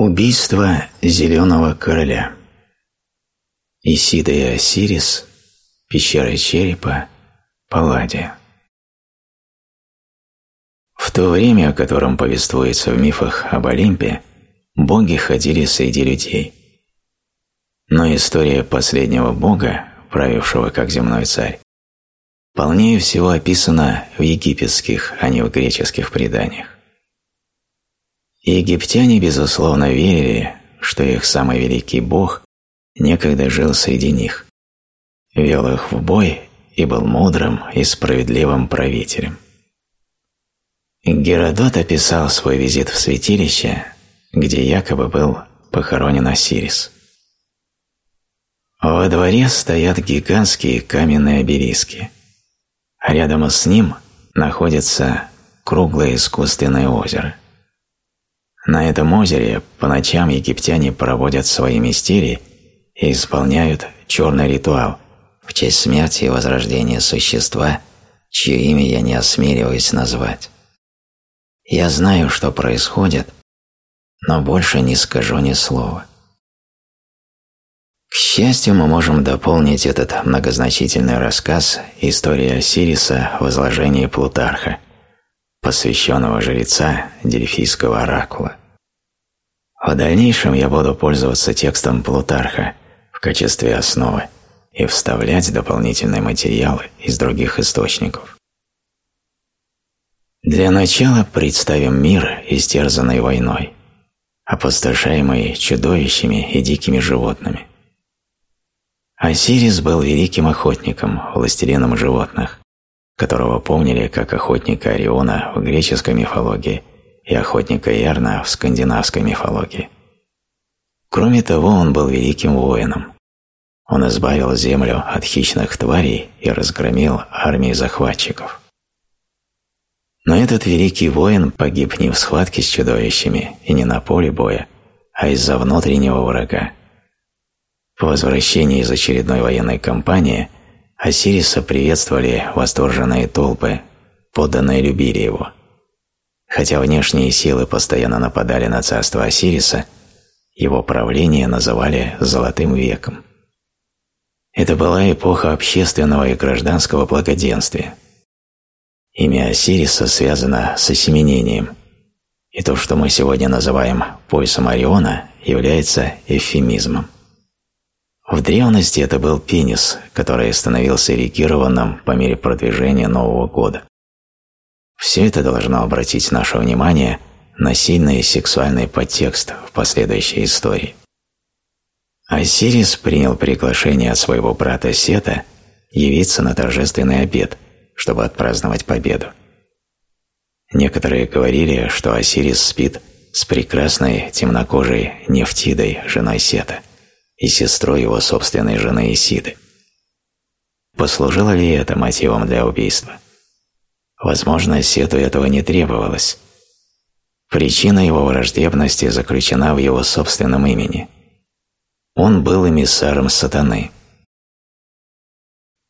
Убийство Зеленого Короля Исида и Осирис, Пещера Черепа, Палладия В то время, о котором повествуется в мифах об Олимпе, боги ходили среди людей. Но история последнего бога, правившего как земной царь, полнее всего описана в египетских, а не в греческих преданиях. Египтяне, безусловно, верили, что их самый великий бог некогда жил среди них, вел их в бой и был мудрым и справедливым правителем. Геродот описал свой визит в святилище, где якобы был похоронен Осирис. Во дворе стоят гигантские каменные обелиски, а рядом с ним находится круглое искусственное озеро. На этом озере по ночам египтяне проводят свои мистерии и исполняют черный ритуал в честь смерти и возрождения существа, чье имя я не осмеливаюсь назвать. Я знаю, что происходит, но больше не скажу ни слова. К счастью, мы можем дополнить этот многозначительный рассказ историей Осириса в изложении Плутарха – посвященного жреца Дельфийского оракула. В дальнейшем я буду пользоваться текстом Плутарха в качестве основы и вставлять дополнительные материалы из других источников. Для начала представим мир, истерзанный войной, опустошаемый чудовищами и дикими животными. Осирис был великим охотником, властелином животных, которого помнили как охотника Ориона в греческой мифологии и охотника Эрна в скандинавской мифологии. Кроме того, он был великим воином. Он избавил землю от хищных тварей и разгромил армии захватчиков. Но этот великий воин погиб не в схватке с чудовищами и не на поле боя, а из-за внутреннего врага. По возвращении из очередной военной кампании – Осириса приветствовали восторженные толпы, подданные любили его. Хотя внешние силы постоянно нападали на царство Осириса, его правление называли «золотым веком». Это была эпоха общественного и гражданского благоденствия. Имя Осириса связано с осеменением, и то, что мы сегодня называем поясом Ориона, является эвфемизмом. В древности это был пенис, который становился эрегированным по мере продвижения Нового года. Все это должно обратить наше внимание на сильный сексуальный подтекст в последующей истории. Осирис принял приглашение от своего брата Сета явиться на торжественный обед, чтобы отпраздновать победу. Некоторые говорили, что Осирис спит с прекрасной темнокожей Нефтидой, женой Сета – и сестрой его собственной жены Исиды. Послужило ли это мотивом для убийства? Возможно, Сету этого не требовалось. Причина его враждебности заключена в его собственном имени. Он был эмиссаром сатаны.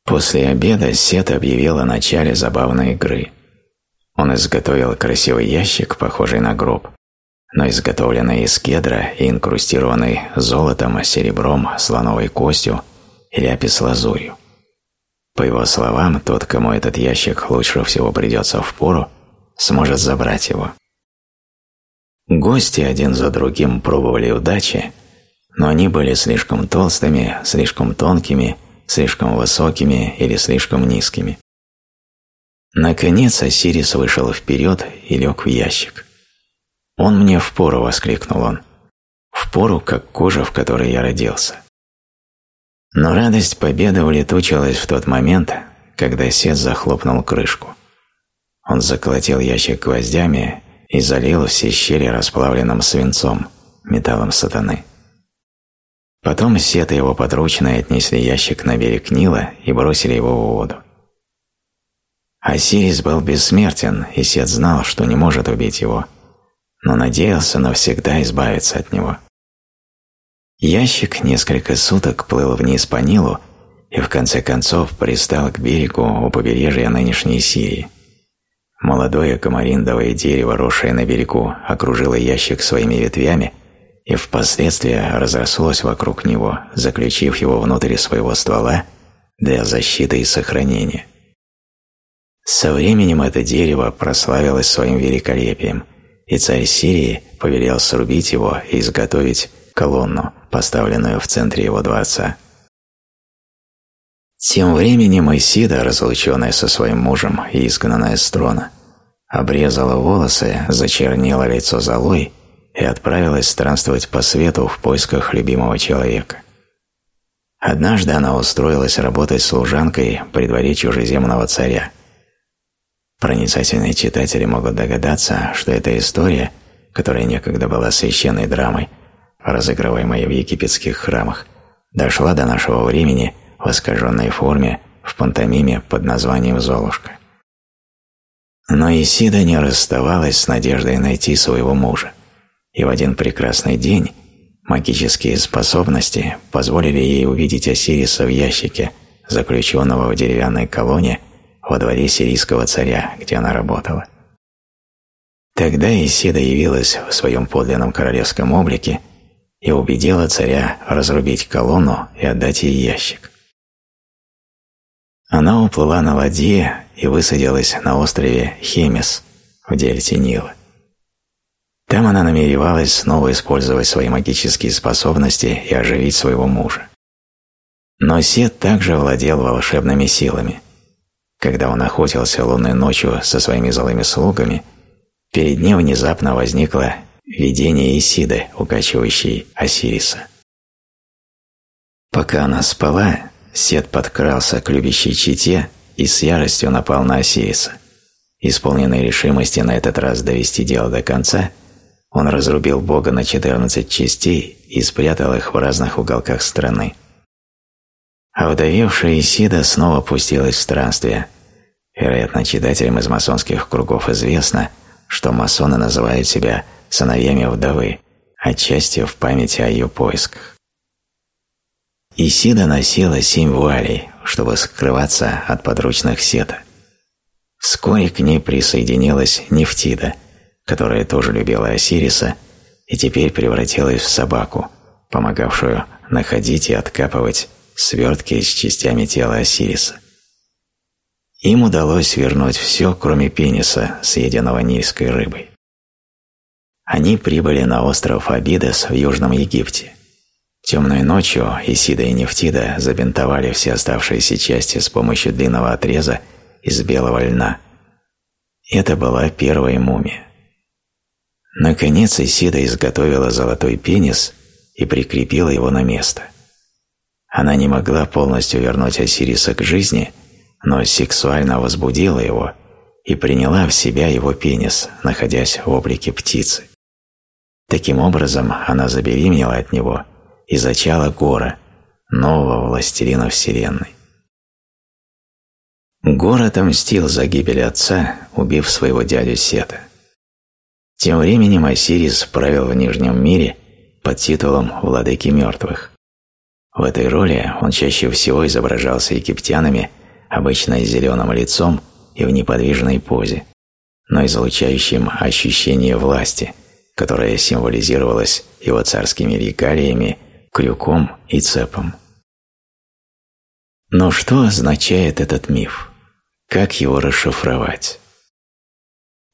После обеда Сет объявил о начале забавной игры. Он изготовил красивый ящик, похожий на гроб, но изготовленный из кедра и инкрустированный золотом, серебром, слоновой костью или апис-лазурью. По его словам, тот, кому этот ящик лучше всего придется в пору, сможет забрать его. Гости один за другим пробовали удачи, но они были слишком толстыми, слишком тонкими, слишком высокими или слишком низкими. Наконец Осирис вышел вперед и лег в ящик. «Он мне впору!» – воскликнул он. «Впору, как кожа, в которой я родился». Но радость победы улетучилась в тот момент, когда Сет захлопнул крышку. Он заколотил ящик гвоздями и залил все щели расплавленным свинцом, металлом сатаны. Потом Сет и его подручные отнесли ящик на берег Нила и бросили его в воду. Осирис был бессмертен, и Сет знал, что не может убить его – но надеялся навсегда избавиться от него. Ящик несколько суток плыл вниз по Нилу и в конце концов пристал к берегу у побережья нынешней Сирии. Молодое комариндовое дерево, росшее на берегу, окружило ящик своими ветвями и впоследствии разрослось вокруг него, заключив его внутрь своего ствола для защиты и сохранения. Со временем это дерево прославилось своим великолепием, и царь Сирии повелел срубить его и изготовить колонну, поставленную в центре его дворца. Тем временем Исида, разлученная со своим мужем и изгнанная с трона, обрезала волосы, зачернела лицо золой и отправилась странствовать по свету в поисках любимого человека. Однажды она устроилась работать служанкой при дворе чужеземного царя. Проницательные читатели могут догадаться, что эта история, которая некогда была священной драмой, разыгрываемой в египетских храмах, дошла до нашего времени в искаженной форме в пантомиме под названием «Золушка». Но Исида не расставалась с надеждой найти своего мужа, и в один прекрасный день магические способности позволили ей увидеть Осириса в ящике, заключенного в деревянной колонне во дворе сирийского царя, где она работала. Тогда Исида явилась в своем подлинном королевском облике и убедила царя разрубить колонну и отдать ей ящик. Она уплыла на ладье и высадилась на острове Хемис в дельте Нила. Там она намеревалась снова использовать свои магические способности и оживить своего мужа. Но Сет также владел волшебными силами. Когда он охотился лунной ночью со своими злыми слугами, перед ним внезапно возникло видение Исиды, укачивающей Осириса. Пока она спала, Сет подкрался к любящей чите и с яростью напал на Осириса. Исполненный решимости на этот раз довести дело до конца, он разрубил Бога на 14 частей и спрятал их в разных уголках страны. А вдовевшая Исида снова пустилась в странствие. Вероятно, читателям из масонских кругов известно, что масоны называют себя сыновьями вдовы, отчасти в памяти о ее поисках. Исида носила семь вуалей, чтобы скрываться от подручных сета. Вскоре к ней присоединилась Нефтида, которая тоже любила Осириса и теперь превратилась в собаку, помогавшую находить и откапывать свертки с частями тела Осириса. Им удалось вернуть все, кроме пениса, съеденного нильской рыбой. Они прибыли на остров Абидес в Южном Египте. Темной ночью Исида и Нефтида забинтовали все оставшиеся части с помощью длинного отреза из белого льна. Это была первая мумия. Наконец Исида изготовила золотой пенис и прикрепила его на место. Она не могла полностью вернуть Осириса к жизни, но сексуально возбудила его и приняла в себя его пенис, находясь в облике птицы. Таким образом, она забеременела от него и зачала Гора, нового властелина Вселенной. Гор отомстил за гибель отца, убив своего дядю Сета. Тем временем Осирис правил в Нижнем мире под титулом «Владыки мертвых». В этой роли он чаще всего изображался египтянами обычно с зеленым лицом и в неподвижной позе, но излучающим ощущение власти, которое символизировалось его царскими регалиями, крюком и цепом. Но что означает этот миф? Как его расшифровать?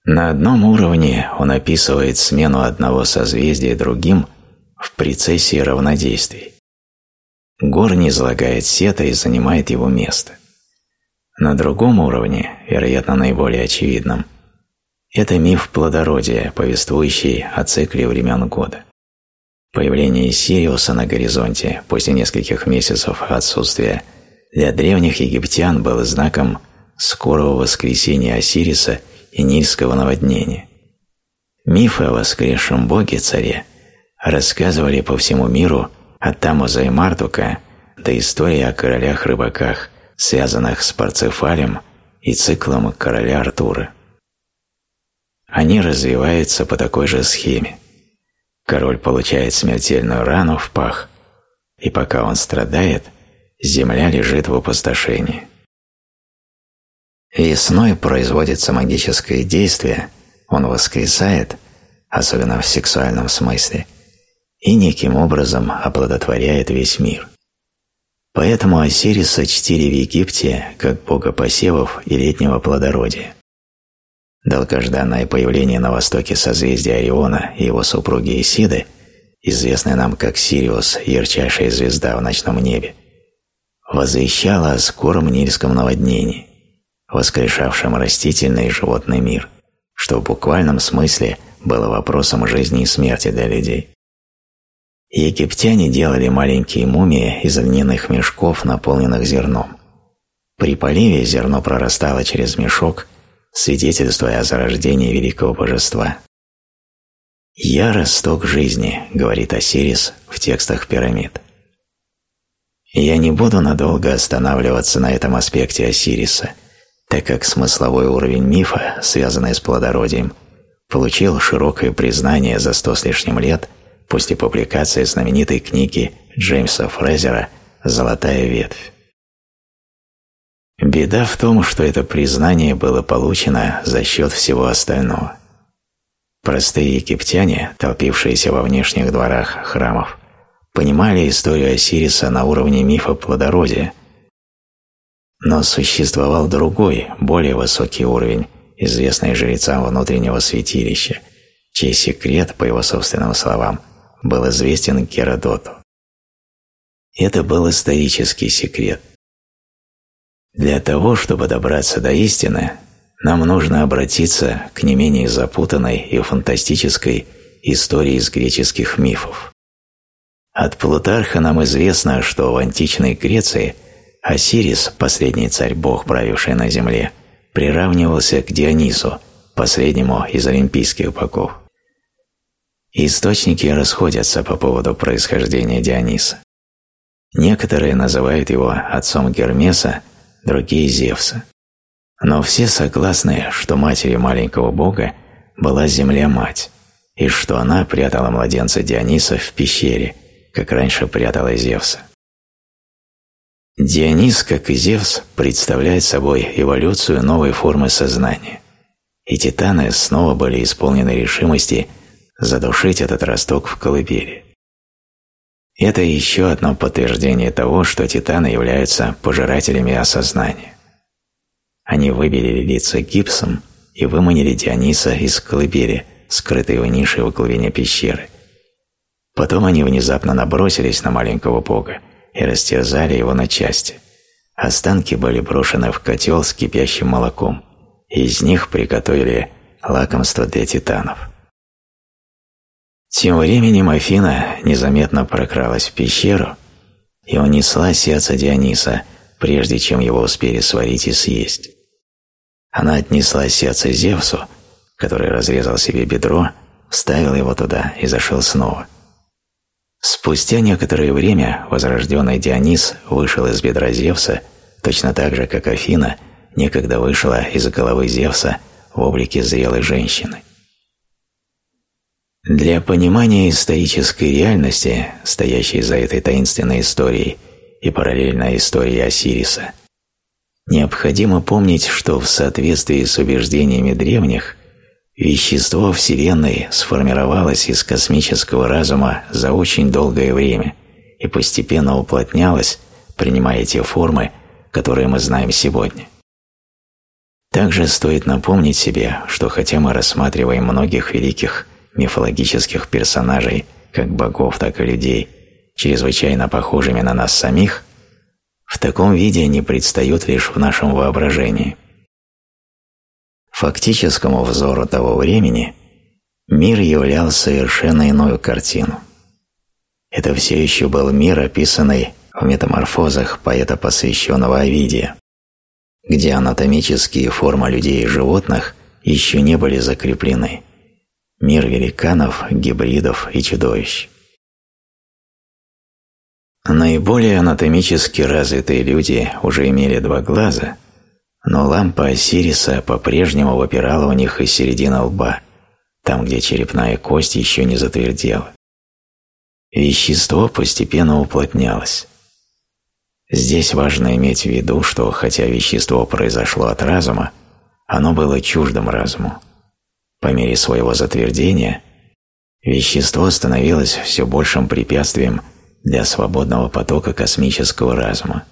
На одном уровне он описывает смену одного созвездия другим в прецессии равнодействий. Гор не излагает сета и занимает его место. На другом уровне, вероятно наиболее очевидном, это миф плодородия, повествующий о цикле времен года. Появление Сириуса на горизонте после нескольких месяцев отсутствия для древних египтян было знаком скорого воскресения Осириса – и нильского наводнения. Мифы о воскресшем боге-царе рассказывали по всему миру от Тамуза и Мардука до истории о королях-рыбаках, связанных с Парцефалем и циклом короля Артура. Они развиваются по такой же схеме. Король получает смертельную рану в пах, и пока он страдает, земля лежит в опустошении. Весной производится магическое действие, он воскресает, особенно в сексуальном смысле, и неким образом оплодотворяет весь мир. Поэтому Осириса чтили в Египте как бога посевов и летнего плодородия. Долгожданное появление на востоке созвездия Ориона и его супруги Исиды, известная нам как Сириус, ярчайшая звезда в ночном небе, возвещало о скором нильском наводнении, воскрешавшем растительный и животный мир, что в буквальном смысле было вопросом жизни и смерти для людей. Египтяне делали маленькие мумии из льняных мешков, наполненных зерном. При поливе зерно прорастало через мешок свидетельствуя о зарождении великого божества. «Я – росток жизни», – говорит Осирис в текстах пирамид. Я не буду надолго останавливаться на этом аспекте Осириса, так как смысловой уровень мифа, связанный с плодородием, получил широкое признание за сто с лишним лет после публикации знаменитой книги Джеймса Фрезера «Золотая ветвь». Беда в том, что это признание было получено за счет всего остального. Простые египтяне, толпившиеся во внешних дворах храмов, понимали историю Осириса на уровне мифа плодородия. Но существовал другой, более высокий уровень, известный жрецам внутреннего святилища, чей секрет, по его собственным словам, был известен Геродоту. Это был исторический секрет – для того, чтобы добраться до истины, нам нужно обратиться к не менее запутанной и фантастической истории из греческих мифов. От Плутарха нам известно, что в античной Греции Осирис, последний царь-бог, правивший на земле, приравнивался к Дионису, последнему из олимпийских богов. Источники расходятся по поводу происхождения Диониса. Некоторые называют его отцом Гермеса другие Зевса. Но все согласны, что матерью маленького бога была Земля-мать, и что она прятала младенца Диониса в пещере, как раньше прятала Зевса. Дионис, как и Зевс, представляет собой эволюцию новой формы сознания, и титаны снова были исполнены решимости задушить этот росток в колыбели. Это еще одно подтверждение того, что титаны являются пожирателями осознания. Они выбелили лица гипсом и выманили Диониса из колыбели, скрытой в нише в глубине пещеры. Потом они внезапно набросились на маленького бога и растерзали его на части. Останки были брошены в котел с кипящим молоком, и из них приготовили лакомство для титанов – тем временем Афина незаметно прокралась в пещеру и унесла сердце Диониса, прежде чем его успели сварить и съесть. Она отнесла сердце Зевсу, который разрезал себе бедро, вставил его туда и зашел снова. Спустя некоторое время возрожденный Дионис вышел из бедра Зевса, точно так же, как Афина некогда вышла из головы Зевса в облике зрелой женщины. Для понимания исторической реальности, стоящей за этой таинственной историей и параллельной истории Осириса, необходимо помнить, что в соответствии с убеждениями древних вещество Вселенной сформировалось из космического разума за очень долгое время и постепенно уплотнялось, принимая те формы, которые мы знаем сегодня. Также стоит напомнить себе, что хотя мы рассматриваем многих великих мифологических персонажей, как богов, так и людей, чрезвычайно похожими на нас самих, в таком виде они предстают лишь в нашем воображении. Фактическому взору того времени мир являл совершенно иную картину. Это все еще был мир, описанный в метаморфозах поэта, посвященного Овидия, где анатомические формы людей и животных еще не были закреплены мир великанов, гибридов и чудовищ. Наиболее анатомически развитые люди уже имели два глаза, но лампа Осириса по-прежнему выпирала у них из середины лба, там, где черепная кость еще не затвердела. Вещество постепенно уплотнялось. Здесь важно иметь в виду, что хотя вещество произошло от разума, оно было чуждым разуму. По мере своего затвердения вещество становилось все большим препятствием для свободного потока космического разума.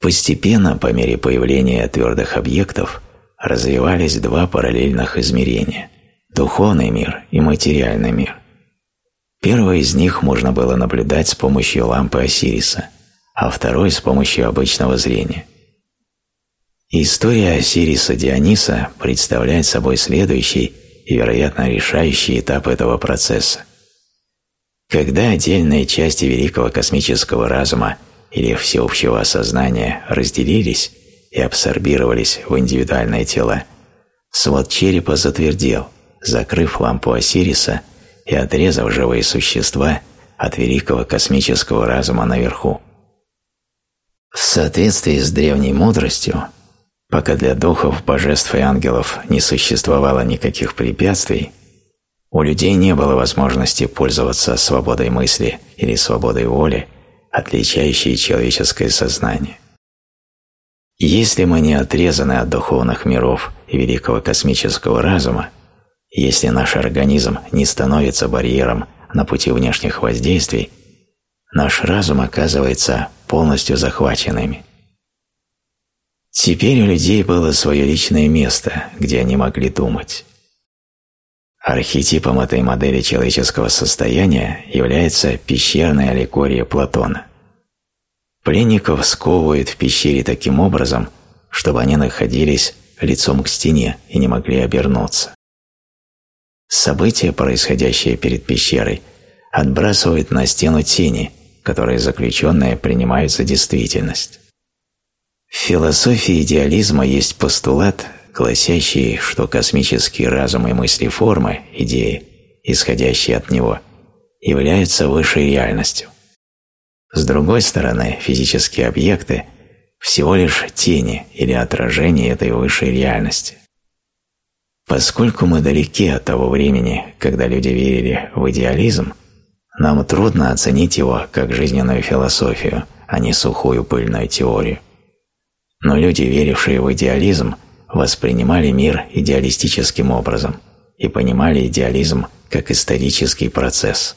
Постепенно, по мере появления твердых объектов, развивались два параллельных измерения – духовный мир и материальный мир. Первый из них можно было наблюдать с помощью лампы Осириса, а второй – с помощью обычного зрения. История Осириса Диониса представляет собой следующий и, вероятно, решающий этап этого процесса. Когда отдельные части великого космического разума или всеобщего осознания разделились и абсорбировались в индивидуальные тела, свод черепа затвердел, закрыв лампу Осириса и отрезав живые существа от великого космического разума наверху. В соответствии с древней мудростью, пока для духов, божеств и ангелов не существовало никаких препятствий, у людей не было возможности пользоваться свободой мысли или свободой воли, отличающей человеческое сознание. Если мы не отрезаны от духовных миров и великого космического разума, если наш организм не становится барьером на пути внешних воздействий, наш разум оказывается полностью захваченными. Теперь у людей было свое личное место, где они могли думать. Архетипом этой модели человеческого состояния является пещерная аллегория Платона. Пленников сковывают в пещере таким образом, чтобы они находились лицом к стене и не могли обернуться. События, происходящие перед пещерой, отбрасывают на стену тени, которые заключенные принимают за действительность. В философии идеализма есть постулат, гласящий, что космический разум и мысли формы, идеи, исходящие от него, являются высшей реальностью. С другой стороны, физические объекты – всего лишь тени или отражения этой высшей реальности. Поскольку мы далеки от того времени, когда люди верили в идеализм, нам трудно оценить его как жизненную философию, а не сухую пыльную теорию. Но люди, верившие в идеализм, воспринимали мир идеалистическим образом и понимали идеализм как исторический процесс.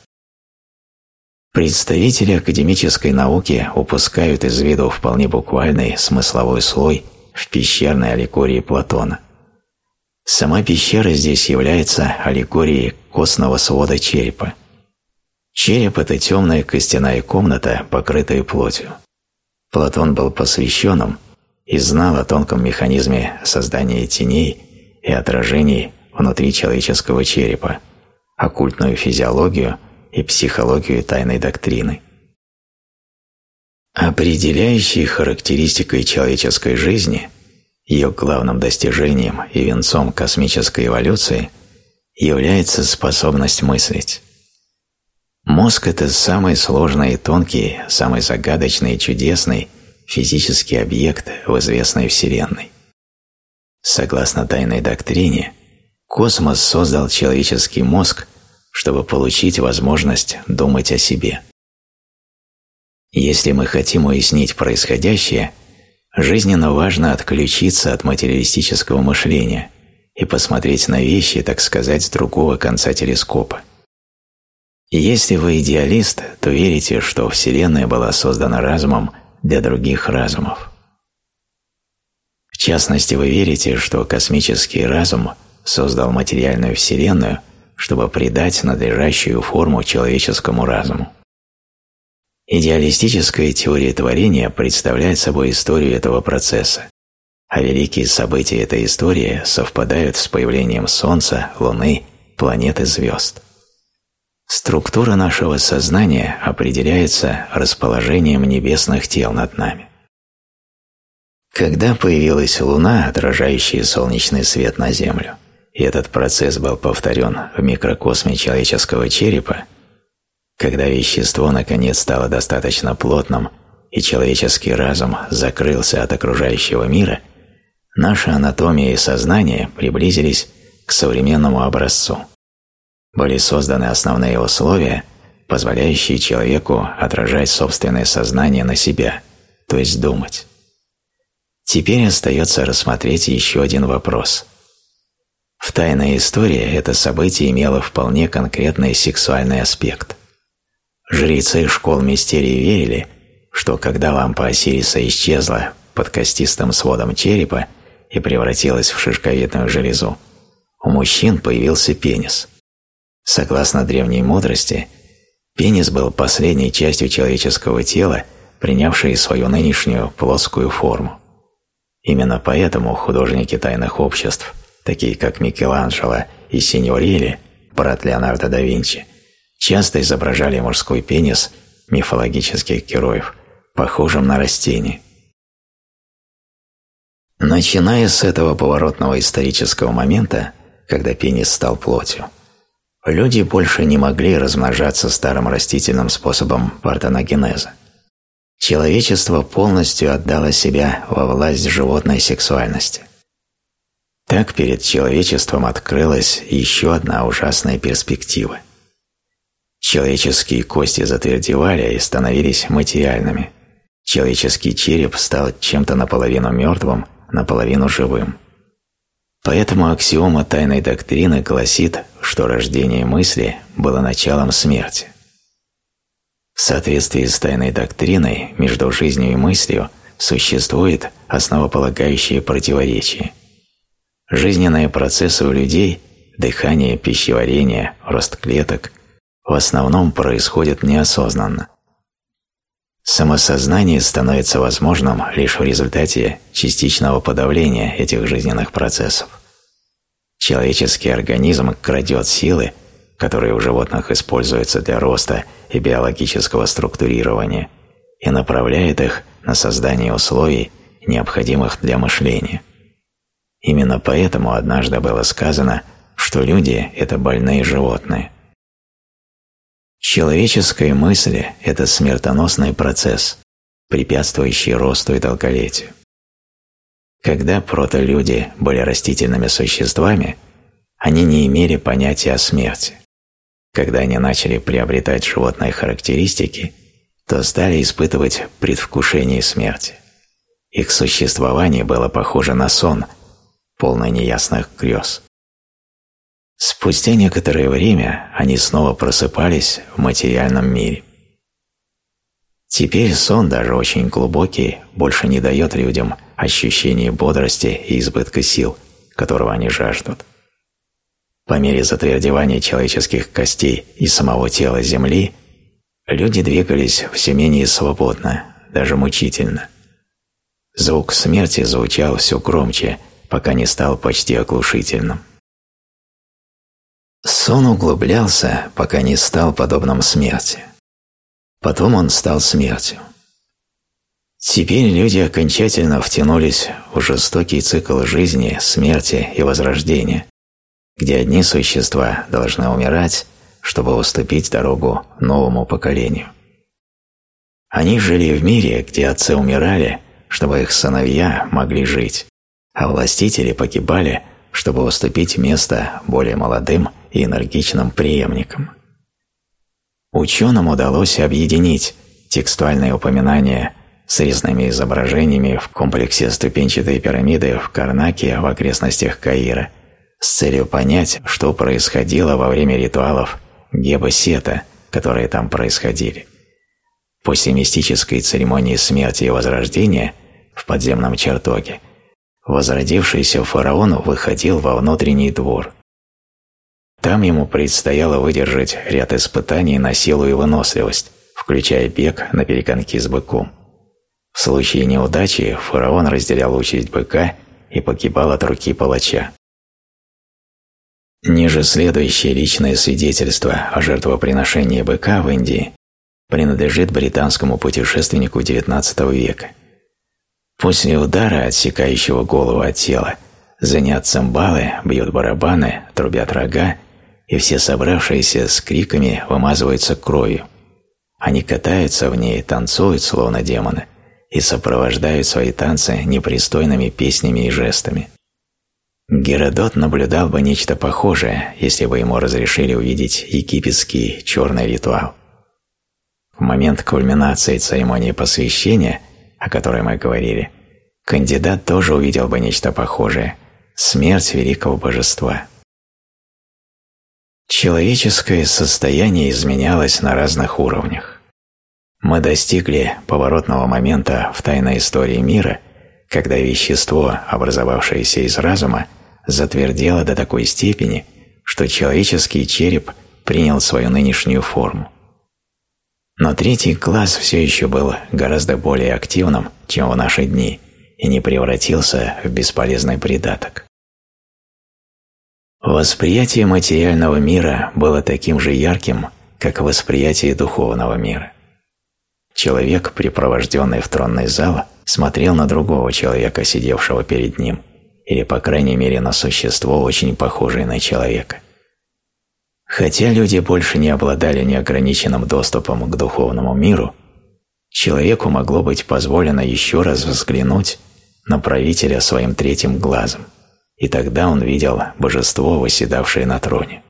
Представители академической науки упускают из виду вполне буквальный смысловой слой в пещерной аллегории Платона. Сама пещера здесь является аллегорией костного свода черепа. Череп – это темная костяная комната, покрытая плотью. Платон был посвященным и знал о тонком механизме создания теней и отражений внутри человеческого черепа, оккультную физиологию – и психологию тайной доктрины. Определяющей характеристикой человеческой жизни, ее главным достижением и венцом космической эволюции является способность мыслить. Мозг – это самый сложный и тонкий, самый загадочный и чудесный физический объект в известной Вселенной. Согласно тайной доктрине, космос создал человеческий мозг – чтобы получить возможность думать о себе. Если мы хотим уяснить происходящее, жизненно важно отключиться от материалистического мышления и посмотреть на вещи, так сказать, с другого конца телескопа. если вы идеалист, то верите, что Вселенная была создана разумом для других разумов. В частности, вы верите, что космический разум создал материальную Вселенную чтобы придать надлежащую форму человеческому разуму. Идеалистическая теория творения представляет собой историю этого процесса, а великие события этой истории совпадают с появлением Солнца, Луны, планет и звезд. Структура нашего сознания определяется расположением небесных тел над нами. Когда появилась Луна, отражающая солнечный свет на Землю, и этот процесс был повторен в микрокосме человеческого черепа, когда вещество наконец стало достаточно плотным и человеческий разум закрылся от окружающего мира, наша анатомия и сознание приблизились к современному образцу. Были созданы основные условия, позволяющие человеку отражать собственное сознание на себя, то есть думать. Теперь остается рассмотреть еще один вопрос – В тайной истории это событие имело вполне конкретный сексуальный аспект. Жрецы школ мистерии верили, что когда лампа Осириса исчезла под костистым сводом черепа и превратилась в шишковидную железу, у мужчин появился пенис. Согласно древней мудрости, пенис был последней частью человеческого тела, принявшей свою нынешнюю плоскую форму. Именно поэтому художники тайных обществ, такие как Микеланджело и Синьорелли, брат Леонардо да Винчи, часто изображали мужской пенис мифологических героев, похожим на растение. Начиная с этого поворотного исторического момента, когда пенис стал плотью, люди больше не могли размножаться старым растительным способом партеногенеза. Человечество полностью отдало себя во власть животной сексуальности. Так перед человечеством открылась еще одна ужасная перспектива. Человеческие кости затвердевали и становились материальными. Человеческий череп стал чем-то наполовину мертвым, наполовину живым. Поэтому аксиома тайной доктрины гласит, что рождение мысли было началом смерти. В соответствии с тайной доктриной между жизнью и мыслью существует основополагающее противоречие. Жизненные процессы у людей – дыхание, пищеварение, рост клеток – в основном происходят неосознанно. Самосознание становится возможным лишь в результате частичного подавления этих жизненных процессов. Человеческий организм крадет силы, которые у животных используются для роста и биологического структурирования, и направляет их на создание условий, необходимых для мышления. Именно поэтому однажды было сказано, что люди – это больные животные – Человеческая мысль – это смертоносный процесс, препятствующий росту и долголетию. Когда протолюди были растительными существами, они не имели понятия о смерти. Когда они начали приобретать животные характеристики, то стали испытывать предвкушение смерти. Их существование было похоже на сон, полный неясных грез. Спустя некоторое время они снова просыпались в материальном мире. Теперь сон, даже очень глубокий, больше не дает людям ощущения бодрости и избытка сил, которого они жаждут. По мере затвердевания человеческих костей и самого тела Земли, люди двигались все менее свободно, даже мучительно. Звук смерти звучал все громче, пока не стал почти оглушительным. Сон углублялся, пока не стал подобным смерти. Потом он стал смертью. Теперь люди окончательно втянулись в жестокий цикл жизни, смерти и возрождения, где одни существа должны умирать, чтобы уступить дорогу новому поколению. Они жили в мире, где отцы умирали, чтобы их сыновья могли жить, а властители погибали, чтобы уступить место более молодым и энергичным преемником. Ученым удалось объединить текстуальные упоминания с резными изображениями в комплексе ступенчатой пирамиды в Карнаке в окрестностях Каира с целью понять, что происходило во время ритуалов Геба-Сета, которые там происходили. После мистической церемонии смерти и возрождения в подземном чертоге возродившийся фараон выходил во внутренний двор – там ему предстояло выдержать ряд испытаний на силу и выносливость, включая бег на перегонки с быком. В случае неудачи фараон разделял участь быка и погибал от руки палача. Ниже следующее личное свидетельство о жертвоприношении быка в Индии принадлежит британскому путешественнику XIX века. После удара, отсекающего голову от тела, звенят цимбалы, бьют барабаны, трубят рога и все собравшиеся с криками вымазываются кровью. Они катаются в ней, танцуют, словно демоны, и сопровождают свои танцы непристойными песнями и жестами. Геродот наблюдал бы нечто похожее, если бы ему разрешили увидеть египетский черный ритуал. В момент кульминации церемонии посвящения, о которой мы говорили, кандидат тоже увидел бы нечто похожее, смерть великого божества. Человеческое состояние изменялось на разных уровнях. Мы достигли поворотного момента в тайной истории мира, когда вещество, образовавшееся из разума, затвердело до такой степени, что человеческий череп принял свою нынешнюю форму. Но третий класс все еще был гораздо более активным, чем в наши дни, и не превратился в бесполезный придаток. Восприятие материального мира было таким же ярким, как восприятие духовного мира. Человек, припровожденный в тронный зал, смотрел на другого человека, сидевшего перед ним, или, по крайней мере, на существо, очень похожее на человека. Хотя люди больше не обладали неограниченным доступом к духовному миру, человеку могло быть позволено еще раз взглянуть на правителя своим третьим глазом – и тогда он видел божество, восседавшее на троне.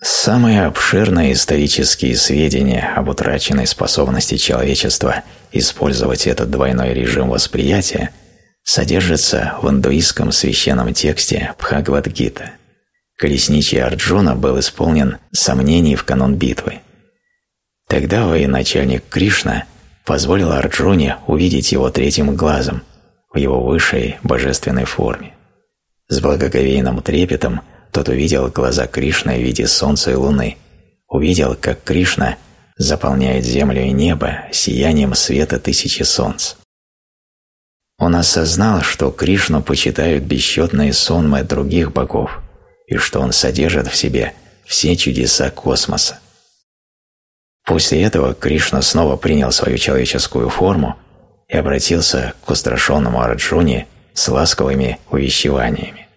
Самые обширные исторические сведения об утраченной способности человечества использовать этот двойной режим восприятия содержатся в индуистском священном тексте Бхагавадгита. Колесничий Арджуна был исполнен сомнений в канун битвы. Тогда военачальник Кришна позволил Арджуне увидеть его третьим глазом – в его высшей божественной форме. С благоговейным трепетом тот увидел глаза Кришны в виде солнца и луны, увидел, как Кришна заполняет землю и небо сиянием света тысячи солнц. Он осознал, что Кришну почитают бесчетные сонмы других богов и что он содержит в себе все чудеса космоса. После этого Кришна снова принял свою человеческую форму и обратился к устрашенному Арджуне с ласковыми увещеваниями.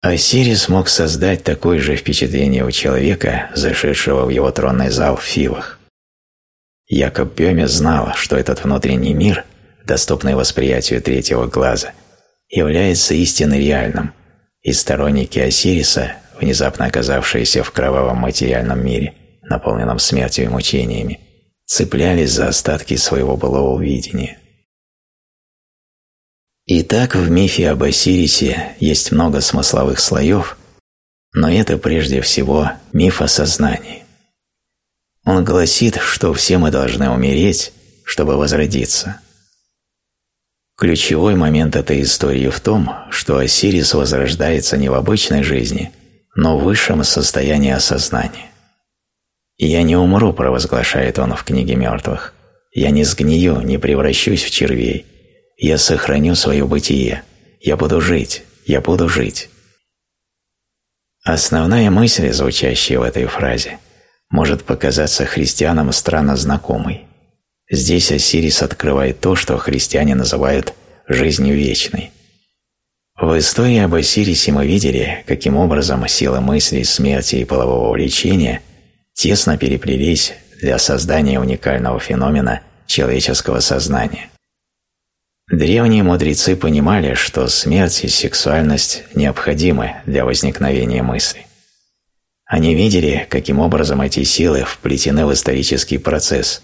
Осирис мог создать такое же впечатление у человека, зашедшего в его тронный зал в Фивах. Якоб Бёме знал, что этот внутренний мир, доступный восприятию третьего глаза, является истинно реальным, и сторонники Осириса, внезапно оказавшиеся в кровавом материальном мире, наполненном смертью и мучениями, цеплялись за остатки своего былого видения. Итак, в мифе об Осирисе есть много смысловых слоев, но это прежде всего миф о сознании. Он гласит, что все мы должны умереть, чтобы возродиться. Ключевой момент этой истории в том, что Осирис возрождается не в обычной жизни, но в высшем состоянии осознания. «Я не умру», – провозглашает он в книге мертвых. «Я не сгнию, не превращусь в червей. Я сохраню свое бытие. Я буду жить. Я буду жить». Основная мысль, звучащая в этой фразе, может показаться христианам странно знакомой. Здесь Осирис открывает то, что христиане называют «жизнью вечной». В истории об Осирисе мы видели, каким образом сила мысли, смерти и полового влечения – тесно переплелись для создания уникального феномена человеческого сознания. Древние мудрецы понимали, что смерть и сексуальность необходимы для возникновения мысли. Они видели, каким образом эти силы вплетены в исторический процесс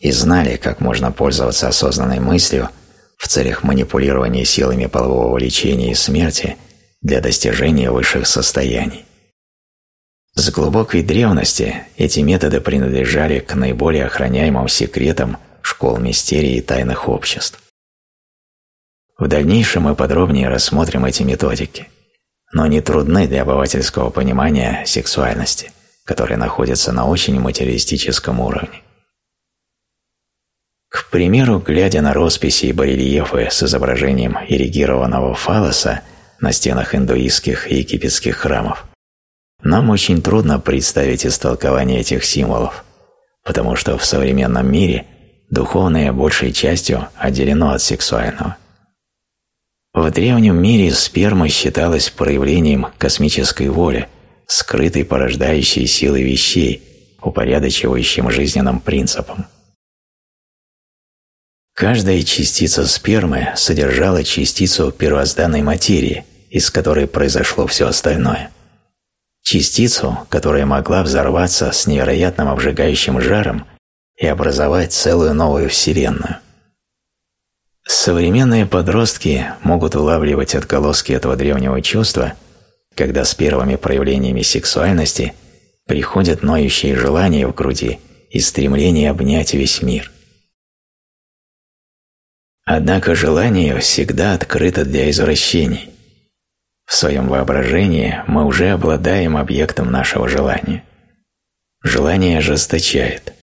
и знали, как можно пользоваться осознанной мыслью в целях манипулирования силами полового влечения и смерти для достижения высших состояний. С глубокой древности эти методы принадлежали к наиболее охраняемым секретам школ мистерии и тайных обществ. В дальнейшем мы подробнее рассмотрим эти методики, но они трудны для обывательского понимания сексуальности, которая находится на очень материалистическом уровне. К примеру, глядя на росписи и барельефы с изображением ирригированного фалоса на стенах индуистских и египетских храмов, нам очень трудно представить истолкование этих символов, потому что в современном мире духовное большей частью отделено от сексуального. В древнем мире сперма считалась проявлением космической воли, скрытой порождающей силой вещей, упорядочивающим жизненным принципом. Каждая частица спермы содержала частицу первозданной материи, из которой произошло все остальное – частицу, которая могла взорваться с невероятным обжигающим жаром и образовать целую новую Вселенную. Современные подростки могут улавливать отголоски этого древнего чувства, когда с первыми проявлениями сексуальности приходят ноющие желания в груди и стремление обнять весь мир. Однако желание всегда открыто для извращений. В своем воображении мы уже обладаем объектом нашего желания. Желание ожесточает.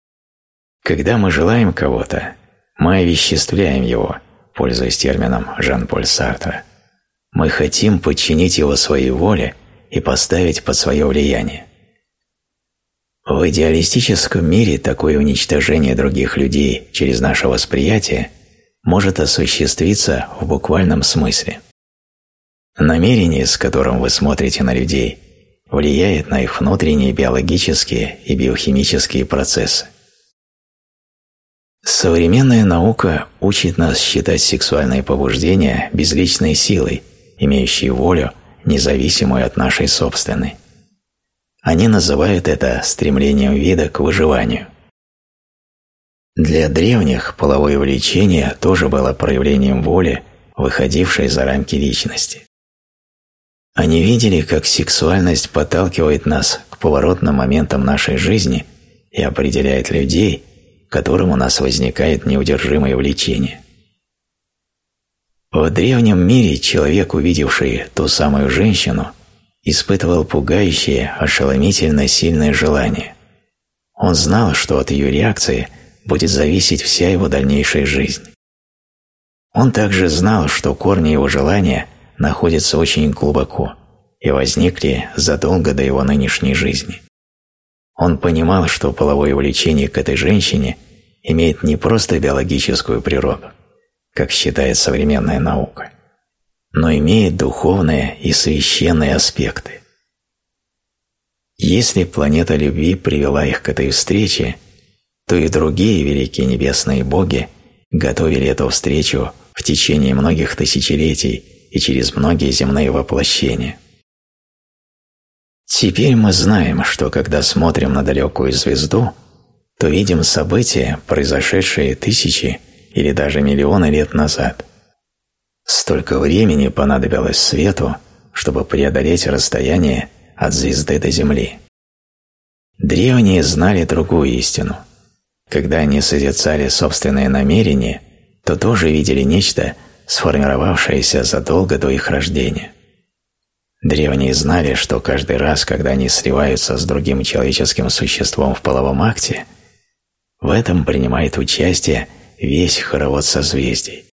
Когда мы желаем кого-то, мы овеществляем его, пользуясь термином Жан-Поль Сартра. Мы хотим подчинить его своей воле и поставить под свое влияние. В идеалистическом мире такое уничтожение других людей через наше восприятие может осуществиться в буквальном смысле. Намерение, с которым вы смотрите на людей, влияет на их внутренние биологические и биохимические процессы. Современная наука учит нас считать сексуальные побуждения безличной силой, имеющей волю, независимую от нашей собственной. Они называют это стремлением вида к выживанию. Для древних половое влечение тоже было проявлением воли, выходившей за рамки личности. Они видели, как сексуальность подталкивает нас к поворотным моментам нашей жизни и определяет людей, которым у нас возникает неудержимое влечение. В древнем мире человек, увидевший ту самую женщину, испытывал пугающее, ошеломительно сильное желание. Он знал, что от ее реакции будет зависеть вся его дальнейшая жизнь. Он также знал, что корни его желания находятся очень глубоко и возникли задолго до его нынешней жизни. Он понимал, что половое влечение к этой женщине имеет не просто биологическую природу, как считает современная наука, но имеет духовные и священные аспекты. Если планета любви привела их к этой встрече, то и другие великие небесные боги готовили эту встречу в течение многих тысячелетий и через многие земные воплощения. Теперь мы знаем, что когда смотрим на далекую звезду, то видим события, произошедшие тысячи или даже миллионы лет назад – Столько времени понадобилось свету, чтобы преодолеть расстояние от звезды до Земли. Древние знали другую истину. Когда они созерцали собственные намерения, то тоже видели нечто, сформировавшееся задолго до их рождения. Древние знали, что каждый раз, когда они сливаются с другим человеческим существом в половом акте, в этом принимает участие весь хоровод созвездий.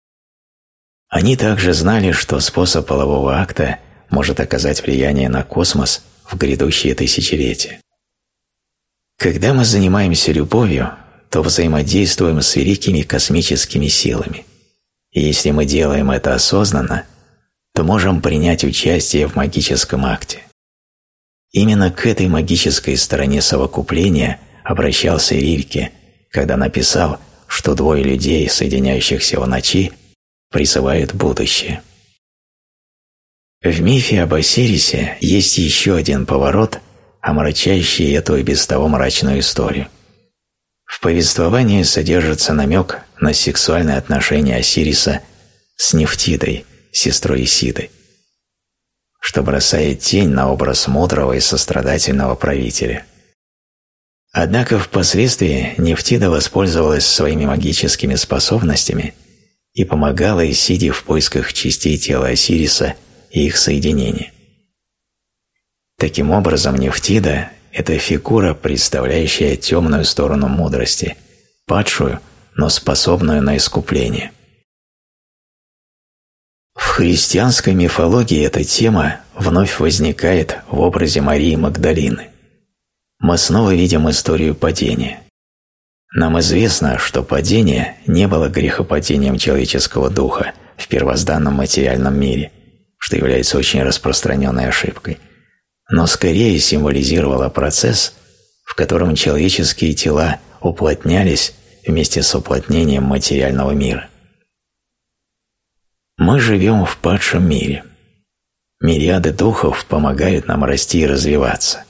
Они также знали, что способ полового акта может оказать влияние на космос в грядущие тысячелетия. Когда мы занимаемся любовью, то взаимодействуем с великими космическими силами. И если мы делаем это осознанно, то можем принять участие в магическом акте. Именно к этой магической стороне совокупления обращался Рильке, когда написал, что двое людей, соединяющихся в ночи, призывает будущее. В мифе об Осирисе есть еще один поворот, омрачающий эту и без того мрачную историю. В повествовании содержится намек на сексуальные отношения Осириса с Нефтидой, сестрой Исиды, что бросает тень на образ мудрого и сострадательного правителя. Однако впоследствии Нефтида воспользовалась своими магическими способностями – и помогала Исиде в поисках частей тела Осириса и их соединения. Таким образом, Нефтида – это фигура, представляющая темную сторону мудрости, падшую, но способную на искупление. В христианской мифологии эта тема вновь возникает в образе Марии Магдалины. Мы снова видим историю падения. Нам известно, что падение не было грехопадением человеческого духа в первозданном материальном мире, что является очень распространенной ошибкой, но скорее символизировало процесс, в котором человеческие тела уплотнялись вместе с уплотнением материального мира. Мы живем в падшем мире. Мириады духов помогают нам расти и развиваться.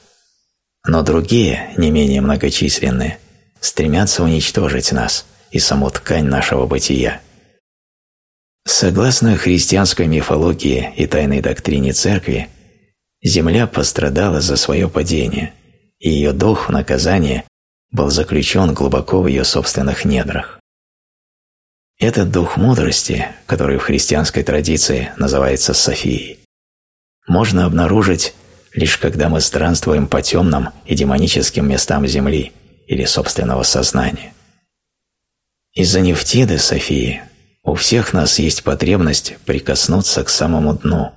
Но другие, не менее многочисленные – стремятся уничтожить нас и саму ткань нашего бытия. Согласно христианской мифологии и тайной доктрине Церкви, Земля пострадала за свое падение, и ее дух в наказание был заключен глубоко в ее собственных недрах. Этот дух мудрости, который в христианской традиции называется Софией, можно обнаружить лишь когда мы странствуем по темным и демоническим местам Земли или собственного сознания. Из-за нефтиды Софии у всех нас есть потребность прикоснуться к самому дну,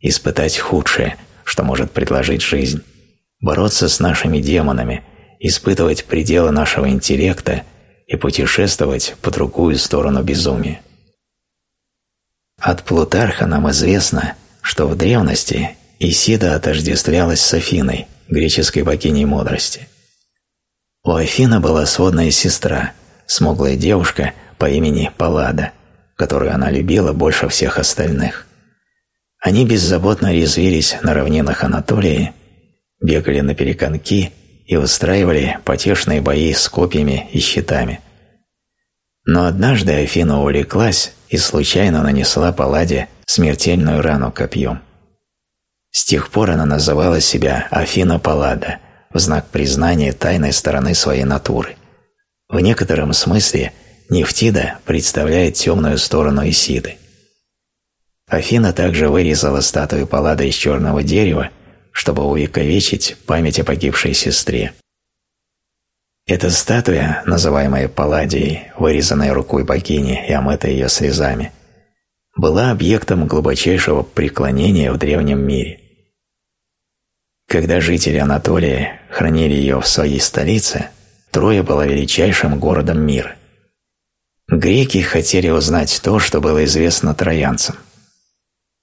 испытать худшее, что может предложить жизнь, бороться с нашими демонами, испытывать пределы нашего интеллекта и путешествовать по другую сторону безумия. От Плутарха нам известно, что в древности Исида отождествлялась с Афиной, греческой богиней мудрости. У Афины была сводная сестра, смуглая девушка по имени Паллада, которую она любила больше всех остальных. Они беззаботно резвились на равнинах Анатолии, бегали на переконки и устраивали потешные бои с копьями и щитами. Но однажды Афина увлеклась и случайно нанесла Палладе смертельную рану копьем. С тех пор она называла себя Афина Паллада в знак признания тайной стороны своей натуры. В некотором смысле Нефтида представляет темную сторону Исиды. Афина также вырезала статую Паллады из черного дерева, чтобы увековечить память о погибшей сестре. Эта статуя, называемая Палладией, вырезанная рукой богини и омытая ее слезами, была объектом глубочайшего преклонения в древнем мире. Когда жители Анатолии хранили ее в своей столице, Троя была величайшим городом мира. Греки хотели узнать то, что было известно троянцам.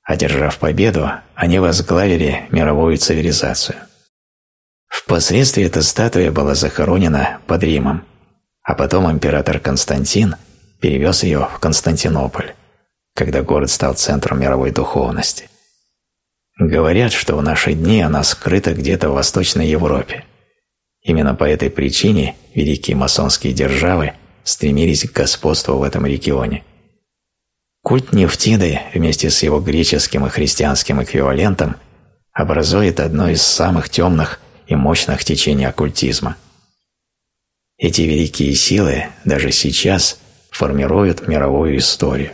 Одержав победу, они возглавили мировую цивилизацию. Впоследствии эта статуя была захоронена под Римом, а потом император Константин перевез ее в Константинополь, когда город стал центром мировой духовности. Говорят, что в наши дни она скрыта где-то в Восточной Европе. Именно по этой причине великие масонские державы стремились к господству в этом регионе. Культ Нефтиды вместе с его греческим и христианским эквивалентом образует одно из самых темных и мощных течений оккультизма. Эти великие силы даже сейчас формируют мировую историю.